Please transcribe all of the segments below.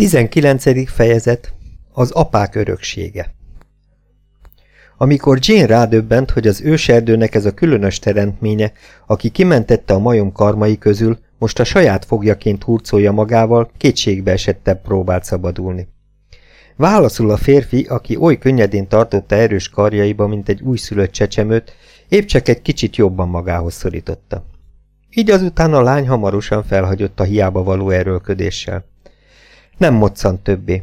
19. fejezet Az apák öröksége Amikor Jane rádöbbent, hogy az őserdőnek ez a különös teremtménye, aki kimentette a majom karmai közül, most a saját fogjaként hurcolja magával, kétségbe esettebb próbált szabadulni. Válaszul a férfi, aki oly könnyedén tartotta erős karjaiba, mint egy újszülött csecsemőt, épp csak egy kicsit jobban magához szorította. Így azután a lány hamarosan felhagyott a hiába való erőlködéssel. Nem moccant többé.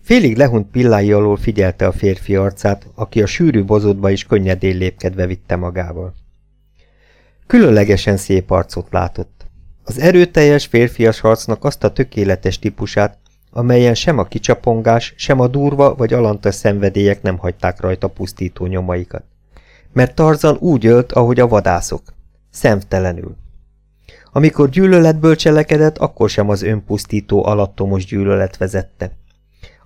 Félig lehunt pillái alól figyelte a férfi arcát, aki a sűrű bozótba is könnyedén lépkedve vitte magával. Különlegesen szép arcot látott. Az erőteljes férfias harcnak azt a tökéletes típusát, amelyen sem a kicsapongás, sem a durva vagy alantas szenvedélyek nem hagyták rajta pusztító nyomaikat. Mert Tarzan úgy ölt, ahogy a vadászok. Szemtelenül. Amikor gyűlöletből cselekedett, akkor sem az önpusztító alattomos gyűlölet vezette.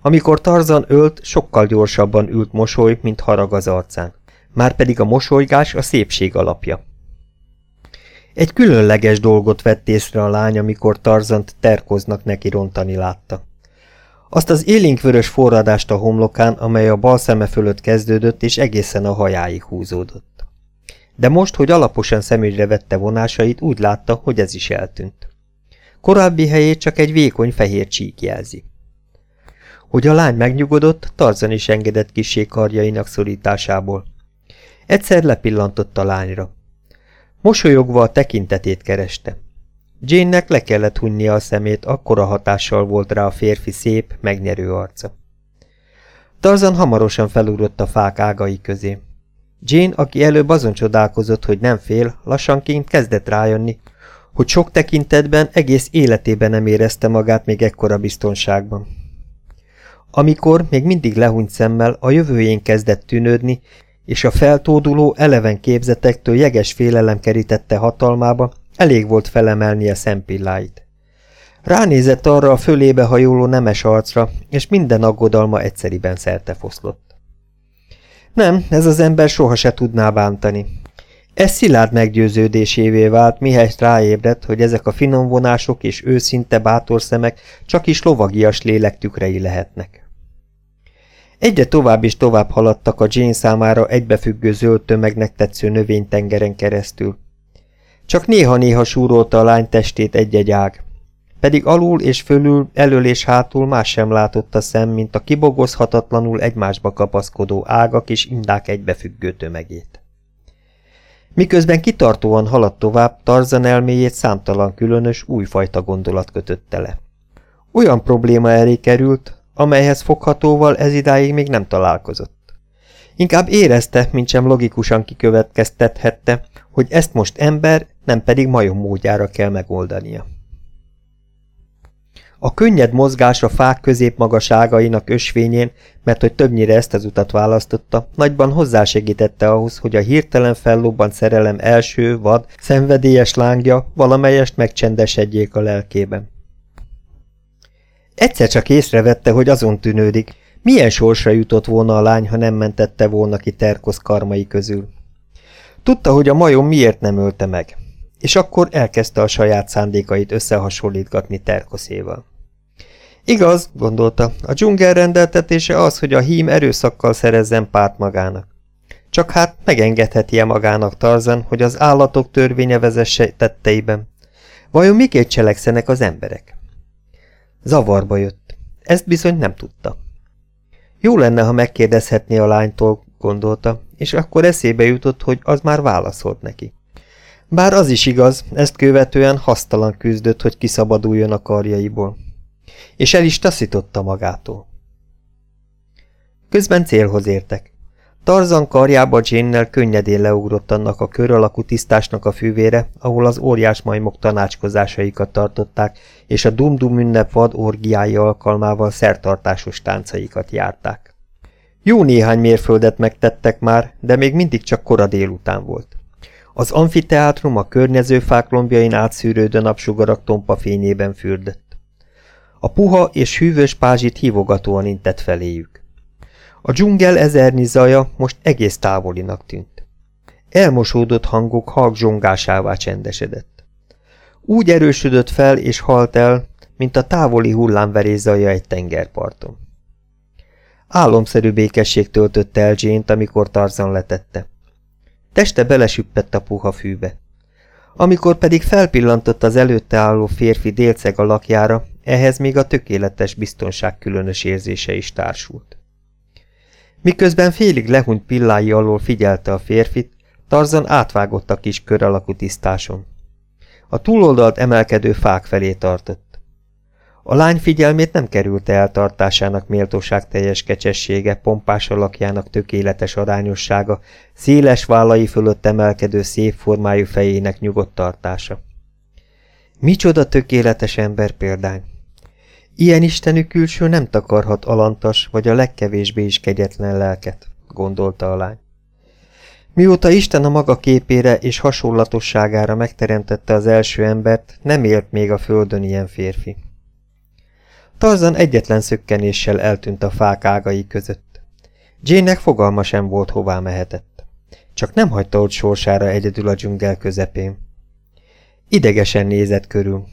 Amikor Tarzan ölt, sokkal gyorsabban ült mosoly, mint harag az arcán. Márpedig a mosolygás a szépség alapja. Egy különleges dolgot vett észre a lány, amikor Tarzant terkoznak neki rontani látta. Azt az élénkvörös forradást a homlokán, amely a bal szeme fölött kezdődött és egészen a hajáig húzódott de most, hogy alaposan szemügyre vette vonásait, úgy látta, hogy ez is eltűnt. Korábbi helyét csak egy vékony fehér csík jelzi. Hogy a lány megnyugodott, Tarzan is engedett kisé karjainak szorításából. Egyszer lepillantott a lányra. Mosolyogva a tekintetét kereste. Jane-nek le kellett hunnia a szemét, akkora hatással volt rá a férfi szép, megnyerő arca. Tarzan hamarosan felugrott a fák ágai közé. Jane, aki előbb azon csodálkozott, hogy nem fél, lassanként kezdett rájönni, hogy sok tekintetben egész életében nem érezte magát még ekkora biztonságban. Amikor még mindig lehúnyt szemmel a jövőjén kezdett tűnődni, és a feltóduló, eleven képzetektől jeges félelem kerítette hatalmába, elég volt felemelni a szempilláit. Ránézett arra a fölébe hajoló nemes arcra, és minden aggodalma egyszeriben foszlott. Nem, ez az ember soha se tudná bántani. Ez szilárd meggyőződésévé vált, mihelyt ráébredt, hogy ezek a finom vonások és őszinte bátor szemek csak is lovagias lélek tükrei lehetnek. Egyre tovább és tovább haladtak a Jane számára egybefüggő zöld tömegnek tetsző növénytengeren keresztül. Csak néha-néha súrolta a lány testét egy-egy ág, pedig alul és fölül, elől és hátul más sem látott a szem, mint a kibogozhatatlanul egymásba kapaszkodó ágak és indák egybefüggő tömegét. Miközben kitartóan haladt tovább, Tarzan elméjét számtalan különös, újfajta gondolat kötötte le. Olyan probléma elé került, amelyhez foghatóval ez idáig még nem találkozott. Inkább érezte, mint sem logikusan kikövetkeztethette, hogy ezt most ember, nem pedig majom módjára kell megoldania. A könnyed mozgás a fák középmagasságainak ösvényén, mert hogy többnyire ezt az utat választotta, nagyban hozzásegítette ahhoz, hogy a hirtelen fellobbant szerelem első, vad, szenvedélyes lángja valamelyest megcsendesedjék a lelkében. Egyszer csak észrevette, hogy azon tűnődik, milyen sorsra jutott volna a lány, ha nem mentette volna ki Terkosz karmai közül. Tudta, hogy a majom miért nem ölte meg, és akkor elkezdte a saját szándékait összehasonlítgatni Terkoszéval. Igaz, gondolta, a dzsungel rendeltetése az, hogy a hím erőszakkal szerezzen párt magának. Csak hát megengedheti-e magának Tarzan, hogy az állatok törvénye vezesse tetteiben? Vajon miként cselekszenek az emberek? Zavarba jött. Ezt bizony nem tudta. Jó lenne, ha megkérdezhetné a lánytól, gondolta, és akkor eszébe jutott, hogy az már válaszolt neki. Bár az is igaz, ezt követően hasztalan küzdött, hogy kiszabaduljon a karjaiból és el is taszította magától. Közben célhoz értek. Tarzan karjába Jane-nel könnyedén leugrott annak a kör alakú tisztásnak a fűvére, ahol az óriás majmok tanácskozásaikat tartották, és a Dum-Dum ünnep vad orgiái alkalmával szertartásos táncaikat járták. Jó néhány mérföldet megtettek már, de még mindig csak kora délután volt. Az amfiteátrum a környező fák lombjain átszűrődő napsugarak tompa fényében fürdött. A puha és hűvös pázsit hívogatóan intett feléjük. A dzsungel ezernyi zaja most egész távolinak tűnt. Elmosódott hangok halk csendesedett. Úgy erősödött fel és halt el, mint a távoli hullámverés egy tengerparton. Álomszerű békesség töltötte el jane amikor Tarzan letette. Teste belesüppett a puha fűbe. Amikor pedig felpillantott az előtte álló férfi délceg a lakjára, ehhez még a tökéletes biztonság különös érzése is társult. Miközben félig lehunyt pillái alól figyelte a férfit, Tarzan átvágott a kis kör alakú tisztáson. A túloldalt emelkedő fák felé tartott. A lány figyelmét nem kerülte eltartásának méltóság teljes kecsessége, pompás alakjának tökéletes arányossága, széles vállai fölött emelkedő szép formájú fejének nyugodt tartása. Micsoda tökéletes ember példány! Ilyen istenű külső nem takarhat alantas, vagy a legkevésbé is kegyetlen lelket, gondolta a lány. Mióta Isten a maga képére és hasonlatosságára megteremtette az első embert, nem élt még a földön ilyen férfi. Tarzan egyetlen szökkenéssel eltűnt a fák ágai között. Jane-nek fogalma sem volt, hová mehetett. Csak nem hagyta ott sorsára egyedül a dzsungel közepén. Idegesen nézett körül.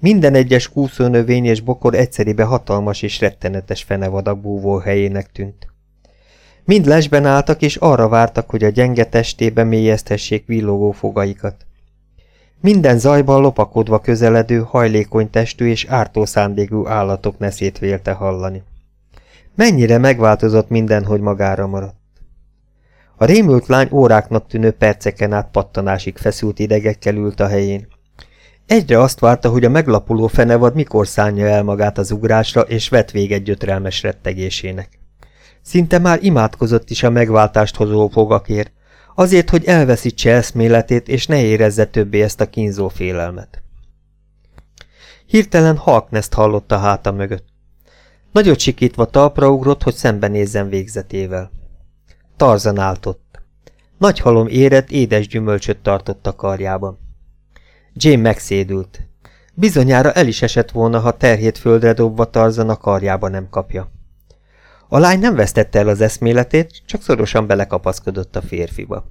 Minden egyes kúszónövény és bokor egyszeribe hatalmas és rettenetes fenevadak helyének tűnt. Mind lesben álltak, és arra vártak, hogy a gyenge testébe mélyeztessék villogó fogaikat. Minden zajban lopakodva közeledő, hajlékony testű és ártó szándékú állatok neszét vélte hallani. Mennyire megváltozott minden, hogy magára maradt. A rémült lány óráknak tűnő perceken át pattanásig feszült idegekkel ült a helyén. Egyre azt várta, hogy a meglapuló fenevad mikor szánja el magát az ugrásra, és vet véget gyötrelmes rettegésének. Szinte már imádkozott is a megváltást hozó fogakért, azért, hogy elveszítse eszméletét, és ne érezze többé ezt a kínzó félelmet. Hirtelen Halkneszt hallott a háta mögött. Nagyot sikítva talpra ugrott, hogy szembenézzen végzetével. Tarzan áltott. Nagy halom érett, édes gyümölcsöt tartott a karjában. Jane megszédült. Bizonyára el is esett volna, ha terhét földre dobva Tarzan a karjába nem kapja. A lány nem vesztette el az eszméletét, csak szorosan belekapaszkodott a férfiba.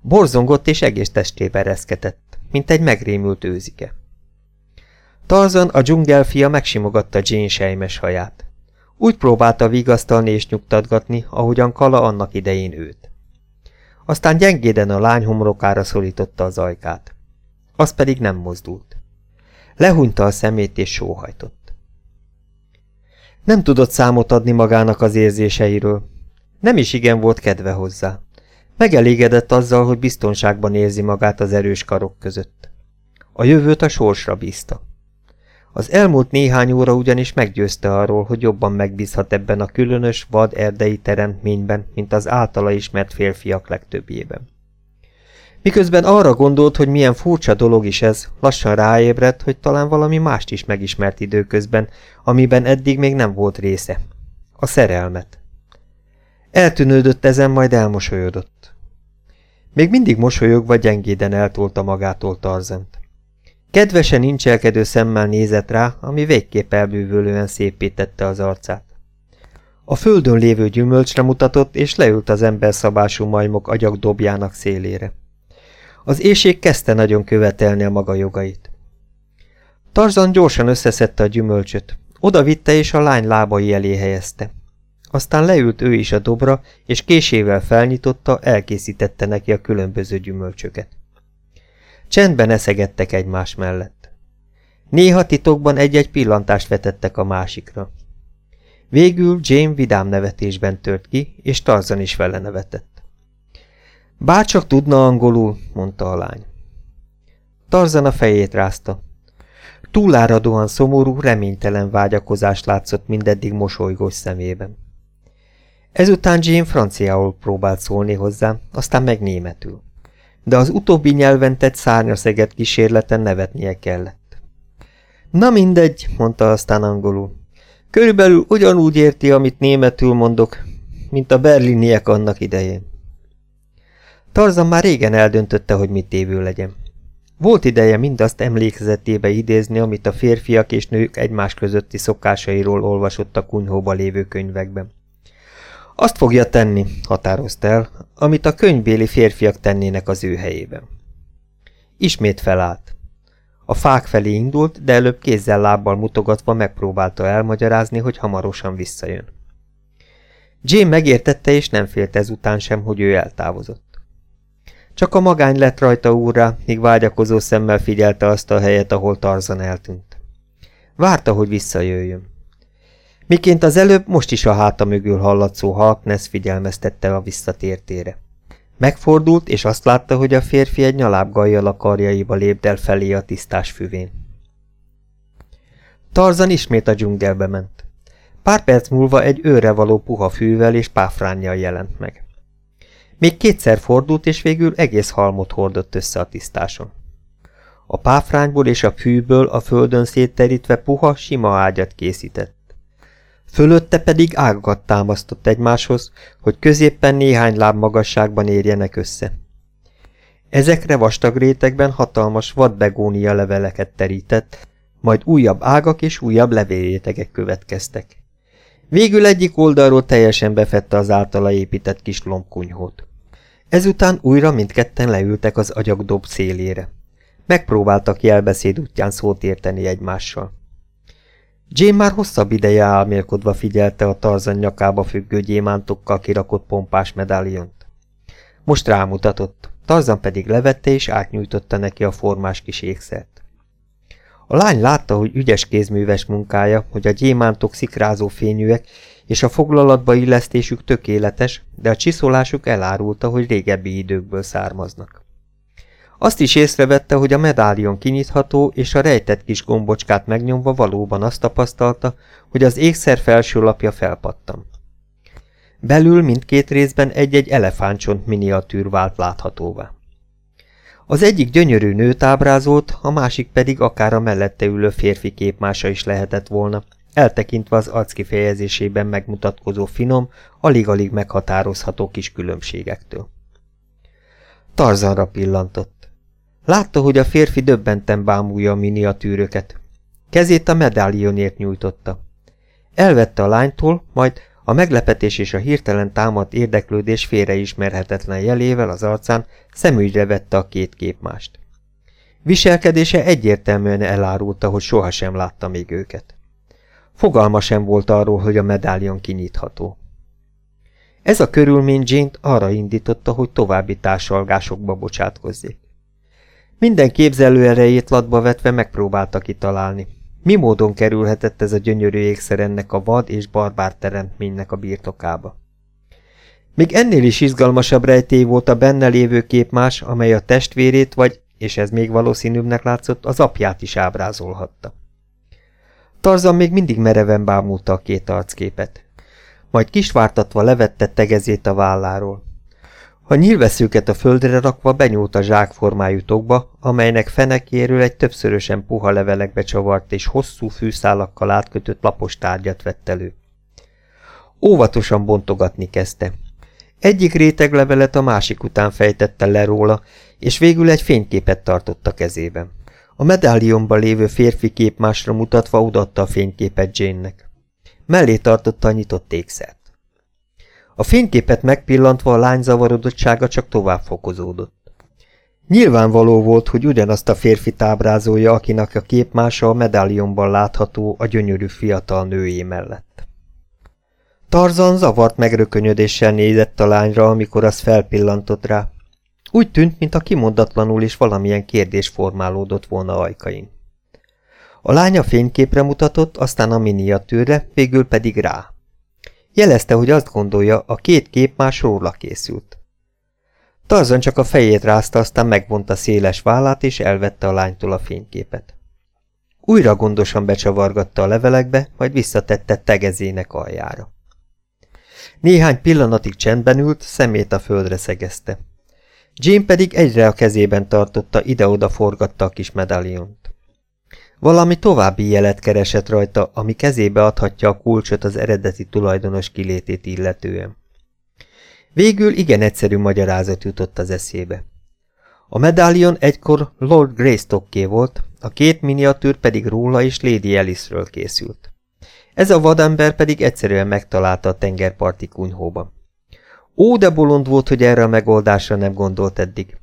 Borzongott és egész testébe reszketett, mint egy megrémült őzike. Tarzan, a dzsungelfia megsimogatta Jane sejmes haját. Úgy próbálta vigasztalni és nyugtatgatni, ahogyan Kala annak idején őt. Aztán gyengéden a lány homrokára szorította az ajkát. Az pedig nem mozdult. Lehúnyta a szemét és sóhajtott. Nem tudott számot adni magának az érzéseiről. Nem is igen volt kedve hozzá. Megelégedett azzal, hogy biztonságban érzi magát az erős karok között. A jövőt a sorsra bízta. Az elmúlt néhány óra ugyanis meggyőzte arról, hogy jobban megbízhat ebben a különös, vad erdei teremtményben, mint az általa ismert férfiak legtöbbjében. Miközben arra gondolt, hogy milyen furcsa dolog is ez, lassan ráébredt, hogy talán valami mást is megismert időközben, amiben eddig még nem volt része. A szerelmet. Eltűnődött ezen, majd elmosolyodott. Még mindig mosolyogva gyengéden eltolta magától Tarzent. Kedvesen incselkedő szemmel nézett rá, ami végképp elbűvölően szépítette az arcát. A földön lévő gyümölcsre mutatott, és leült az emberszabású majmok agyak dobjának szélére. Az éjség kezdte nagyon követelni a maga jogait. Tarzan gyorsan összeszedte a gyümölcsöt, oda vitte és a lány lábai elé helyezte. Aztán leült ő is a dobra, és késével felnyitotta, elkészítette neki a különböző gyümölcsöket. Csendben eszegettek egymás mellett. Néha titokban egy-egy pillantást vetettek a másikra. Végül Jane vidám nevetésben tört ki, és Tarzan is vele nevetett. Bárcsak tudna angolul, mondta a lány. Tarzan a fejét rázta. Túláradóan szomorú, reménytelen vágyakozás látszott mindeddig mosolygós szemében. Ezután Jane franciául próbált szólni hozzá, aztán meg németül. De az utóbbi nyelven tett szárnyaszeget kísérleten nevetnie kellett. Na mindegy, mondta aztán angolul. Körülbelül ugyanúgy érti, amit németül mondok, mint a berliniek annak idején. Tarzan már régen eldöntötte, hogy mit tévő legyen. Volt ideje mindazt emlékezetébe idézni, amit a férfiak és nők egymás közötti szokásairól olvasott a kunyhóba lévő könyvekben. Azt fogja tenni, határozta el, amit a könyvbéli férfiak tennének az ő helyében. Ismét felállt. A fák felé indult, de előbb kézzel-lábbal mutogatva megpróbálta elmagyarázni, hogy hamarosan visszajön. Jane megértette, és nem félt ezután sem, hogy ő eltávozott. Csak a magány lett rajta úrra, míg vágyakozó szemmel figyelte azt a helyet, ahol Tarzan eltűnt. Várta, hogy visszajöjjön. Miként az előbb, most is a háta mögül hallatszó Harkness figyelmeztette a visszatértére. Megfordult, és azt látta, hogy a férfi egy nyalábgajjal a karjaiba lépdel felé a tisztás füvén. Tarzan ismét a dzsungelbe ment. Pár perc múlva egy őre való puha fűvel és páfránnyal jelent meg. Még kétszer fordult, és végül egész halmot hordott össze a tisztáson. A páfrányból és a fűből a földön szétterítve puha, sima ágyat készített. Fölötte pedig ágakat támasztott egymáshoz, hogy középpen néhány láb magasságban érjenek össze. Ezekre vastag rétegben hatalmas vadbegónia leveleket terített, majd újabb ágak és újabb levélrétegek következtek. Végül egyik oldalról teljesen befette az általa épített kis lombkunyhót. Ezután újra mindketten leültek az agyagdob szélére. Megpróbáltak jelbeszéd útján szót érteni egymással. Jane már hosszabb ideje álmélkodva figyelte a tarzan nyakába függő gyémántokkal kirakott pompás medáliont. Most rámutatott, Tarzan pedig levette és átnyújtotta neki a formás kis ékszert. A lány látta, hogy ügyes kézműves munkája, hogy a gyémántok szikrázó fényűek, és a foglalatba illesztésük tökéletes, de a csiszolásuk elárulta, hogy régebbi időkből származnak. Azt is észrevette, hogy a medálion kinyitható, és a rejtett kis gombocskát megnyomva valóban azt tapasztalta, hogy az ékszer felső lapja felpattam. Belül mindkét részben egy-egy elefántcsont miniatűr vált láthatóvá. Az egyik gyönyörű nőt ábrázolt, a másik pedig akár a mellette ülő férfi képmása is lehetett volna, eltekintve az arckifejezésében megmutatkozó finom, alig-alig meghatározható kis különbségektől. Tarzanra pillantott. Látta, hogy a férfi döbbenten bámulja a miniatűröket. Kezét a medálionért nyújtotta. Elvette a lánytól, majd a meglepetés és a hirtelen támadt érdeklődés félreismerhetetlen jelével az arcán szemügyre vette a két képmást. Viselkedése egyértelműen elárulta, hogy sohasem látta még őket. Fogalma sem volt arról, hogy a medálion kinyitható. Ez a körülmény jane arra indította, hogy további társalgásokba bocsátkozzék. Minden képzelő erejét latba vetve megpróbálta kitalálni. Mi módon kerülhetett ez a gyönyörű ékszer ennek a vad és barbár teremtménynek a birtokába? Még ennél is izgalmasabb rejtély volt a benne lévő képmás, amely a testvérét vagy, és ez még valószínűbbnek látszott, az apját is ábrázolhatta. Tarzan még mindig mereven bámulta a két arcképet. Majd kisvártatva levette tegezét a válláról. A nyílveszőket a földre rakva benyúlt a zsákformájú tokba, amelynek fenekéről egy többszörösen puha levelekbe csavart és hosszú fűszálakkal átkötött lapos tárgyat vett elő. Óvatosan bontogatni kezdte. Egyik réteg levelet a másik után fejtette le róla, és végül egy fényképet tartott a kezében. A medálionban lévő férfi kép másra mutatva odaadta a fényképet Jane-nek. Mellé tartotta a nyitott ékszert. A fényképet megpillantva a lány zavarodottsága csak tovább fokozódott. Nyilvánvaló volt, hogy ugyanazt a férfi tábrázolja, akinek a képmása a medálionban látható a gyönyörű fiatal nőjé mellett. Tarzan zavart megrökönyödéssel nézett a lányra, amikor az felpillantott rá. Úgy tűnt, mintha kimondatlanul is valamilyen kérdés formálódott volna ajkain. A lánya fényképre mutatott, aztán a miniatűrre, végül pedig rá. Jelezte, hogy azt gondolja, a két kép más róla készült. Tarzan csak a fejét rázta, aztán megvonta széles vállát, és elvette a lánytól a fényképet. Újra gondosan becsavargatta a levelekbe, majd visszatette tegezének aljára. Néhány pillanatig csendben ült, szemét a földre szegezte. Jane pedig egyre a kezében tartotta, ide-oda forgatta a kis medáliont. Valami további jelet keresett rajta, ami kezébe adhatja a kulcsot az eredeti tulajdonos kilétét illetően. Végül igen egyszerű magyarázat jutott az eszébe. A medálion egykor Lord Greystocké volt, a két miniatűr pedig róla és Lady Alice-ről készült. Ez a vadember pedig egyszerűen megtalálta a tengerparti kunyhóban. Ó, de bolond volt, hogy erre a megoldásra nem gondolt eddig.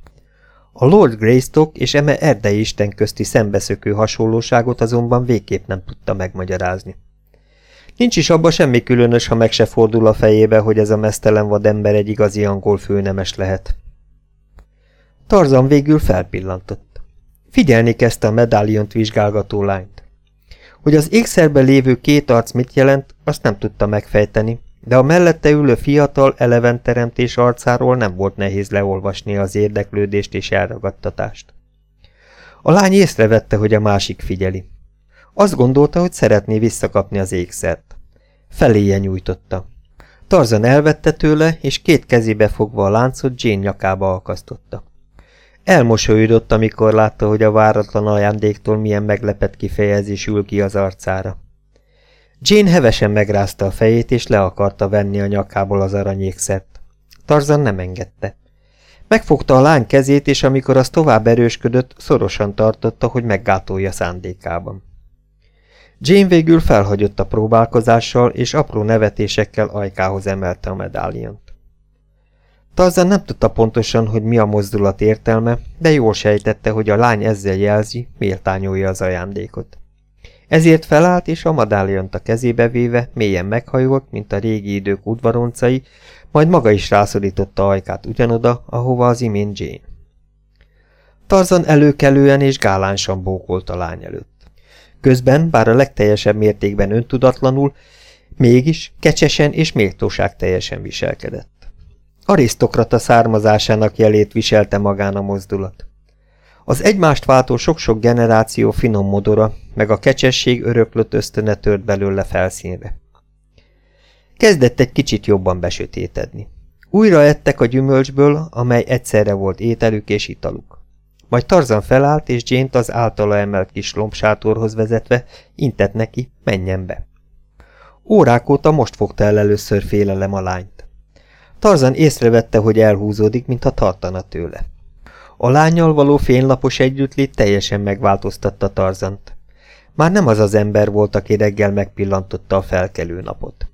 A Lord Greystock és eme erdei isten közti szembeszökő hasonlóságot azonban végképp nem tudta megmagyarázni. Nincs is abba semmi különös, ha meg se fordul a fejébe, hogy ez a mesztelen vadember egy igazi angol főnemes lehet. Tarzan végül felpillantott. Figyelni kezdte a medáliont vizsgálgató lányt. Hogy az ékszerben lévő két arc mit jelent, azt nem tudta megfejteni, de a mellette ülő fiatal, eleven teremtés arcáról nem volt nehéz leolvasni az érdeklődést és elragadtatást. A lány észrevette, hogy a másik figyeli. Azt gondolta, hogy szeretné visszakapni az ékszert. Feléje nyújtotta. Tarzan elvette tőle, és két kezébe fogva a láncot Jane nyakába akasztotta. Elmosolyodott, amikor látta, hogy a váratlan ajándéktól milyen meglepett kifejezés ül ki az arcára. Jane hevesen megrázta a fejét, és le akarta venni a nyakából az aranyékszert. Tarzan nem engedte. Megfogta a lány kezét, és amikor az tovább erősködött, szorosan tartotta, hogy meggátolja szándékában. Jane végül felhagyott a próbálkozással, és apró nevetésekkel ajkához emelte a medáliont. Tarzan nem tudta pontosan, hogy mi a mozdulat értelme, de jól sejtette, hogy a lány ezzel jelzi, méltányolja az ajándékot. Ezért felállt, és a medáliont a kezébe véve mélyen meghajolt, mint a régi idők udvaroncai, majd maga is rászorította ajkát ugyanoda, ahova az imént Jane. Tarzan előkelően és gálánsan bókolt a lány előtt. Közben, bár a legteljesebb mértékben öntudatlanul, mégis kecsesen és méltóság teljesen viselkedett. Arisztokrata származásának jelét viselte magán a mozdulat. Az egymást váltó sok-sok generáció finom modora, meg a kecsesség öröklött ösztöne tört belőle felszínre. Kezdett egy kicsit jobban besötétedni. Újra ettek a gyümölcsből, amely egyszerre volt ételük és italuk. Majd Tarzan felállt, és jane az általa emelt kis lombsátorhoz vezetve intett neki, menjen be. Órák óta most fogta el először félelem a lányt. Tarzan észrevette, hogy elhúzódik, mintha tartana tőle. A lányjal való fénylapos együttlét teljesen megváltoztatta Tarzant. Már nem az az ember volt, aki reggel megpillantotta a felkelő napot.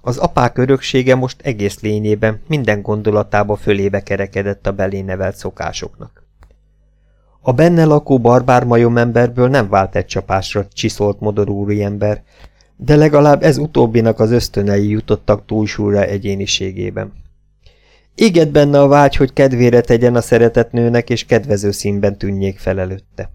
Az apák öröksége most egész lényében minden gondolatába fölébe kerekedett a belé nevelt szokásoknak. A benne lakó barbár majomemberből nem vált egy csapásra csiszolt modorúri ember, de legalább ez utóbbinak az ösztönei jutottak túlsúlyra egyéniségében. Égett benne a vágy, hogy kedvére tegyen a szeretett nőnek, és kedvező színben tűnjék fel előtte.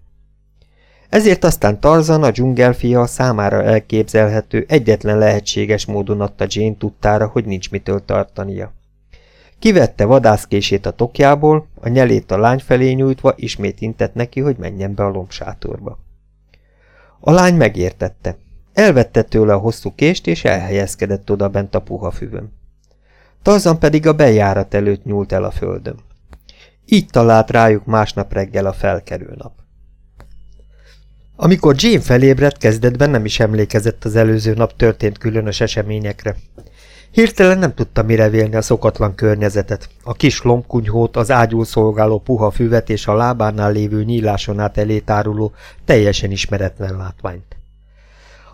Ezért aztán Tarzan, a dzsungelfia számára elképzelhető, egyetlen lehetséges módon adta Jane tudtára, hogy nincs mitől tartania. Kivette vadászkését a tokjából, a nyelét a lány felé nyújtva ismét intett neki, hogy menjen be a lombsátorba. A lány megértette. Elvette tőle a hosszú kést, és elhelyezkedett oda bent a puha füvön. Tarzan pedig a bejárat előtt nyúlt el a földön. Így talált rájuk másnap reggel a felkerül nap. Amikor Jane felébredt, kezdetben nem is emlékezett az előző nap történt különös eseményekre. Hirtelen nem tudta mire vélni a szokatlan környezetet, a kis lombkunyhót, az ágyul szolgáló puha füvet és a lábánál lévő nyíláson át elé teljesen ismeretlen látványt.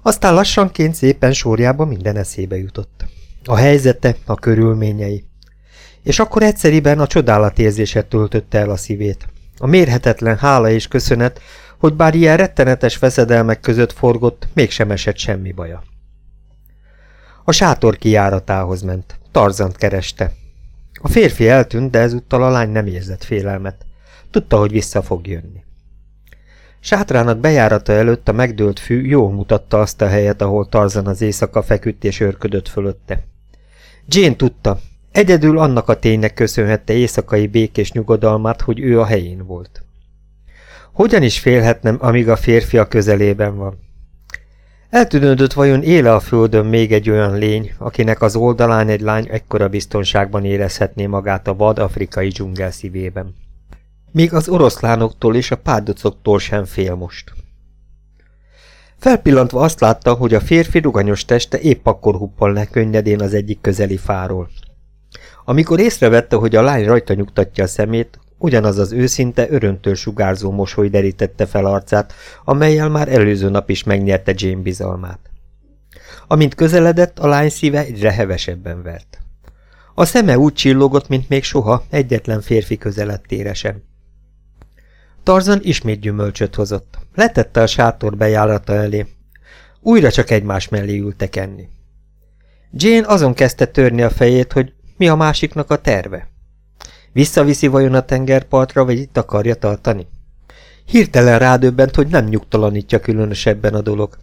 Aztán lassanként szépen sorjába minden eszébe jutott. A helyzete, a körülményei. És akkor egyszeriben a csodálatérzése töltötte el a szívét. A mérhetetlen hála és köszönet, hogy bár ilyen rettenetes veszedelmek között forgott, mégsem esett semmi baja. A sátor kijáratához ment. Tarzant kereste. A férfi eltűnt, de ezúttal a lány nem érzett félelmet. Tudta, hogy vissza fog jönni. Sátrának bejárata előtt a megdőlt fű jól mutatta azt a helyet, ahol Tarzan az éjszaka feküdt és örködött fölötte. Jane tudta, egyedül annak a ténynek köszönhette éjszakai békés nyugodalmát, hogy ő a helyén volt. Hogyan is félhetnem, amíg a férfi a közelében van? Eltűnődött vajon éle a földön még egy olyan lény, akinek az oldalán egy lány ekkora biztonságban érezhetné magát a vad afrikai dzsungel szívében. Még az oroszlánoktól és a párdocoktól sem fél most. Felpillantva azt látta, hogy a férfi ruganyos teste épp akkor huppal le könnyedén az egyik közeli fáról. Amikor észrevette, hogy a lány rajta nyugtatja a szemét, ugyanaz az őszinte, öröntől sugárzó mosoly derítette fel arcát, amelyel már előző nap is megnyerte Jane bizalmát. Amint közeledett, a lány szíve egyre hevesebben vert. A szeme úgy csillogott, mint még soha egyetlen férfi közelettére sem. Tarzan ismét gyümölcsöt hozott. Letette a sátor bejárata elé. Újra csak egymás mellé ültek enni. Jane azon kezdte törni a fejét, hogy mi a másiknak a terve. Visszaviszi vajon a tengerpartra, vagy itt akarja tartani? Hirtelen rádöbbent, hogy nem nyugtalanítja különösebben a dolog.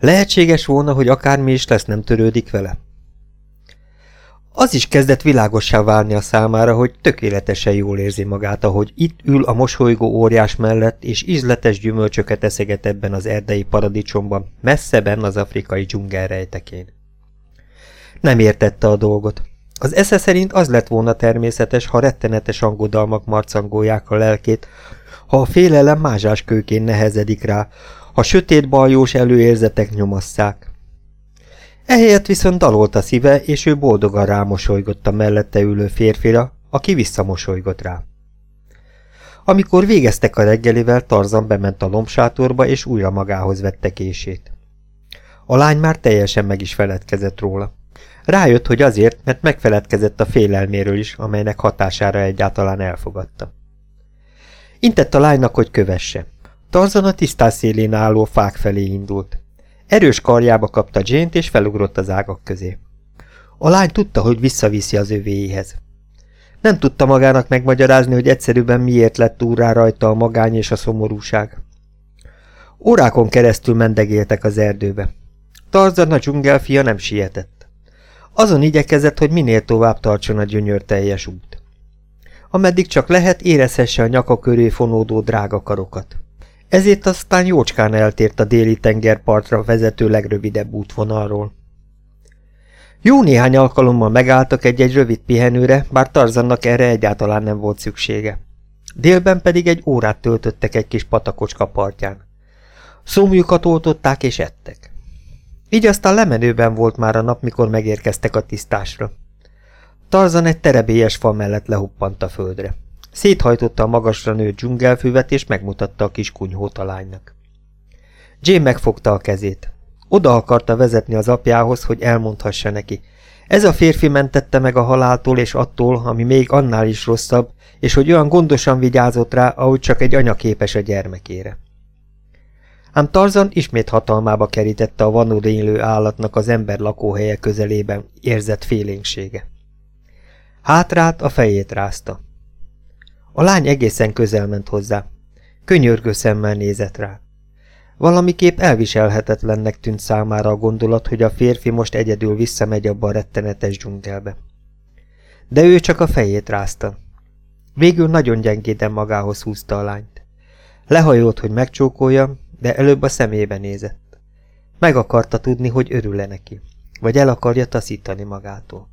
Lehetséges volna, hogy akármi is lesz, nem törődik vele. Az is kezdett világossá válni a számára, hogy tökéletesen jól érzi magát, ahogy itt ül a mosolygó óriás mellett, és ízletes gyümölcsöket eszeget ebben az erdei paradicsomban, messzeben az afrikai dzsungel rejtekén. Nem értette a dolgot. Az esze szerint az lett volna természetes, ha rettenetes angodalmak marcangolják a lelkét, ha a félelem mázsás kőkén nehezedik rá, ha sötét baljós előérzetek nyomasszák. Ehelyett viszont dalolt a szíve, és ő boldogan rámosolygott a mellette ülő férfira, aki visszamosolygott rá. Amikor végeztek a reggelivel, Tarzan bement a lombsátorba, és újra magához vette kését. A lány már teljesen meg is feledkezett róla. Rájött, hogy azért, mert megfeledkezett a félelméről is, amelynek hatására egyáltalán elfogadta. Intett a lánynak, hogy kövesse. Tarzan a tisztás szélén álló fák felé indult. Erős karjába kapta Jane-t, és felugrott az ágak közé. A lány tudta, hogy visszaviszi az övéihez. Nem tudta magának megmagyarázni, hogy egyszerűen miért lett úrá rajta a magány és a szomorúság. Órákon keresztül mendegéltek az erdőbe. Tarzan a dzsungelfia nem sietett. Azon igyekezett, hogy minél tovább tartson a gyönyör teljes út. Ameddig csak lehet, érezhesse a nyaka köré fonódó drága karokat. Ezért aztán jócskán eltért a déli tengerpartra vezető legrövidebb útvonalról. Jó néhány alkalommal megálltak egy-egy rövid pihenőre, bár Tarzannak erre egyáltalán nem volt szüksége. Délben pedig egy órát töltöttek egy kis patakocska partján. Szomjukat oltották és ettek. Így aztán lemenőben volt már a nap, mikor megérkeztek a tisztásra. Tarzan egy terebélyes fal mellett lehuppant a földre. Széthajtotta a magasra nőtt dzsungelfüvet, és megmutatta a kis kunyhót a lánynak. Jane megfogta a kezét. Oda akarta vezetni az apjához, hogy elmondhassa neki. Ez a férfi mentette meg a haláltól és attól, ami még annál is rosszabb, és hogy olyan gondosan vigyázott rá, ahogy csak egy anya képes a gyermekére. Ám Tarzan ismét hatalmába kerítette a vanodénylő állatnak az ember lakóhelye közelében érzett félénksége. Hátrát a fejét rázta. A lány egészen közel ment hozzá. Könyörgő szemmel nézett rá. Valamiképp elviselhetetlennek tűnt számára a gondolat, hogy a férfi most egyedül visszamegy abba a rettenetes dzsungelbe. De ő csak a fejét rázta. Végül nagyon gyengéden magához húzta a lányt. Lehajolt, hogy megcsókolja, de előbb a szemébe nézett. Meg akarta tudni, hogy örül-e neki, vagy el akarja taszítani magától.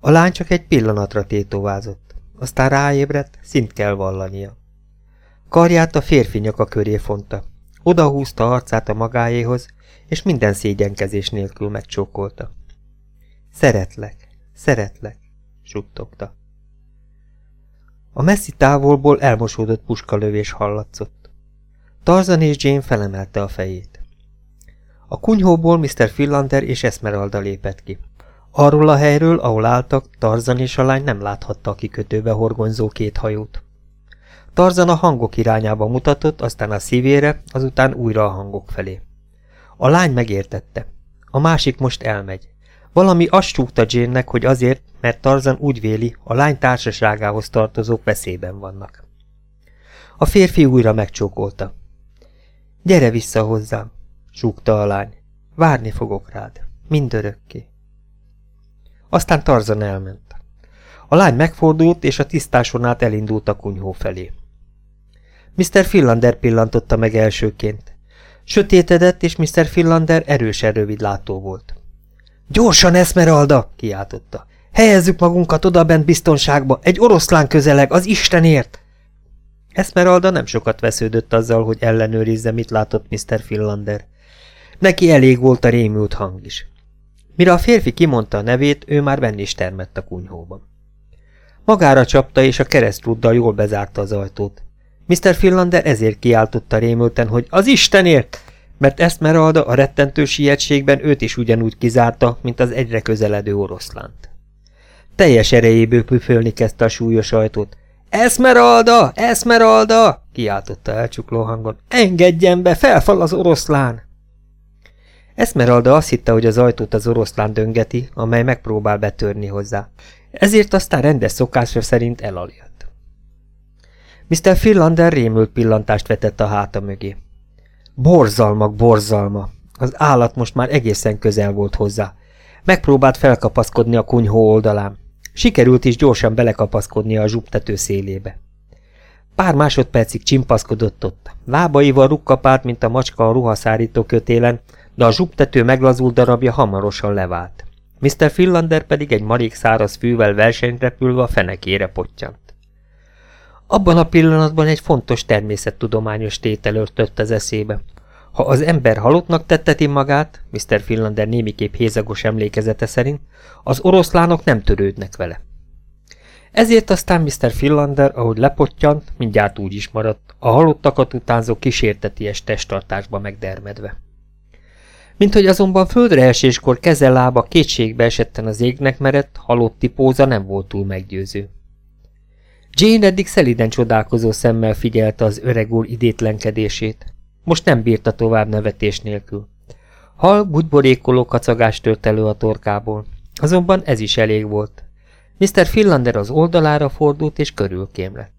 A lány csak egy pillanatra tétovázott. Aztán ráébredt, szint kell vallania. Karját a férfi nyaka köré fonta. Odahúzta arcát a magáéhoz, és minden szégyenkezés nélkül megcsókolta. Szeretlek, szeretlek, suttogta. A messzi távolból elmosódott puskalövés hallatszott. Tarzan és Jane felemelte a fejét. A kunyhóból Mr. Philander és Esmeralda lépett ki. Arról a helyről, ahol álltak, Tarzan és a lány nem láthatta a kikötőbe horgonyzó két hajót. Tarzan a hangok irányába mutatott, aztán a szívére, azután újra a hangok felé. A lány megértette. A másik most elmegy. Valami azt súgta Jane-nek, hogy azért, mert Tarzan úgy véli, a lány társaságához tartozók veszélyben vannak. A férfi újra megcsókolta. Gyere vissza hozzám, súgta a lány. Várni fogok rád, mindörökké. Aztán Tarzan elment. A lány megfordult, és a tisztáson át elindult a kunyhó felé. Mr. Philander pillantotta meg elsőként. Sötétedett, és Mr. Philander erősen rövidlátó volt. Gyorsan, Esmeralda! kiáltotta. Helyezzük magunkat odabent biztonságba, egy oroszlán közeleg, az Istenért! Esmeralda nem sokat vesződött azzal, hogy ellenőrizze, mit látott Mr. Philander. Neki elég volt a rémült hang is. Mire a férfi kimondta a nevét, ő már benn is termett a kunyhóban. Magára csapta, és a keresztrúddal jól bezárta az ajtót. Mr. Finlander ezért kiáltotta rémülten, hogy az Istenért! Mert Esmeralda a rettentő sietségben őt is ugyanúgy kizárta, mint az egyre közeledő oroszlánt. Teljes erejéből püfölni kezdte a súlyos ajtót. Esmeralda! Esmeralda! kiáltotta elcsukló hangon. Engedjen be, felfal az oroszlán! Esmeralda azt hitte, hogy az ajtót az oroszlán döngeti, amely megpróbál betörni hozzá. Ezért aztán rendes szokásra szerint elaljött. Mr. Finlander rémült pillantást vetett a háta mögé. Borzalmak, borzalma! Az állat most már egészen közel volt hozzá. Megpróbált felkapaszkodni a kunyhó oldalán. Sikerült is gyorsan belekapaszkodni a zsubtető szélébe. Pár másodpercig csimpaszkodott ott. Lábaival rukkapált, mint a macska a ruhaszárító kötélen, de a zsubtető meglazult darabja hamarosan levált. Mr. Finlander pedig egy marék száraz fűvel versenyrepülve a fenekére pottyant. Abban a pillanatban egy fontos természettudományos tétel öltött az eszébe. Ha az ember halottnak tetteti magát, Mr. Finlander némiképp hézagos emlékezete szerint, az oroszlánok nem törődnek vele. Ezért aztán Mr. Finlander, ahogy lepottyant, mindjárt úgy is maradt, a halottakat utánzó kísérteties testtartásba megdermedve. Mint hogy azonban földre eséskor keze-lába kétségbe esetten az égnek merett, halotti póza nem volt túl meggyőző. Jane eddig szeliden csodálkozó szemmel figyelte az öreg úr idétlenkedését. Most nem bírta tovább nevetés nélkül. Hal bugyborékoló kacagást tört elő a torkából. Azonban ez is elég volt. Mr. Finlander az oldalára fordult és körülkémlett.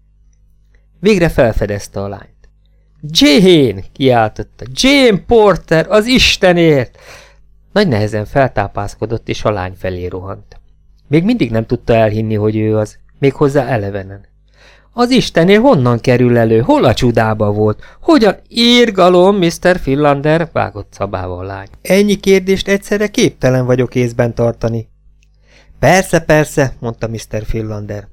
Végre felfedezte a lányt. Jane! kiáltotta. Jane Porter, az Istenért! Nagy nehezen feltápászkodott, és a lány felé rohant. Még mindig nem tudta elhinni, hogy ő az, méghozzá elevenen. Az Istenért honnan kerül elő? Hol a csudába volt? Hogyan? Írgalom, Mr. Finlander, vágott szabával a lány. Ennyi kérdést egyszerre képtelen vagyok észben tartani. Persze, persze, mondta Mr. Finlander.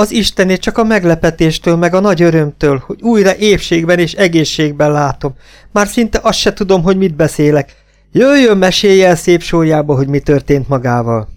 Az Istenét csak a meglepetéstől, meg a nagy örömtől, hogy újra épségben és egészségben látom. Már szinte azt se tudom, hogy mit beszélek. Jöjjön, mesélj el szép sójába, hogy mi történt magával.